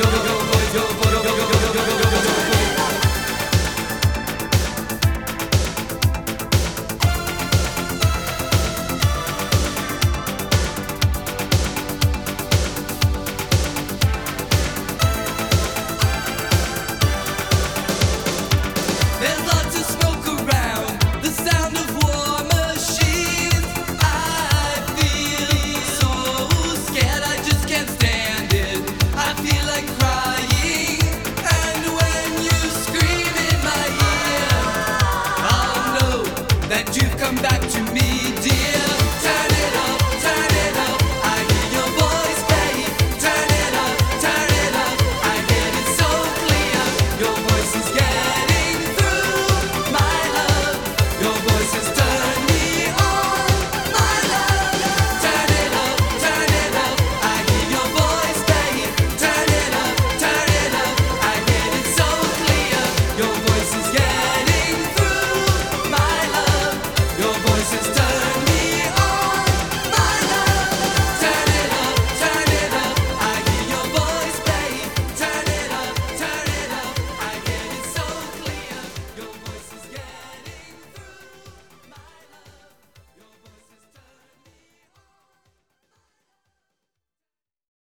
yo, yo, yo. that you've come back to me.